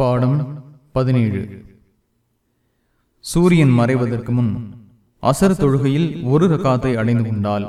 பாடம் பதினேழு. சூரியன் மறைவதற்கு முன் அசர் தொழுகையில் ஒரு ரகாத்தை அடைந்து கொண்டால்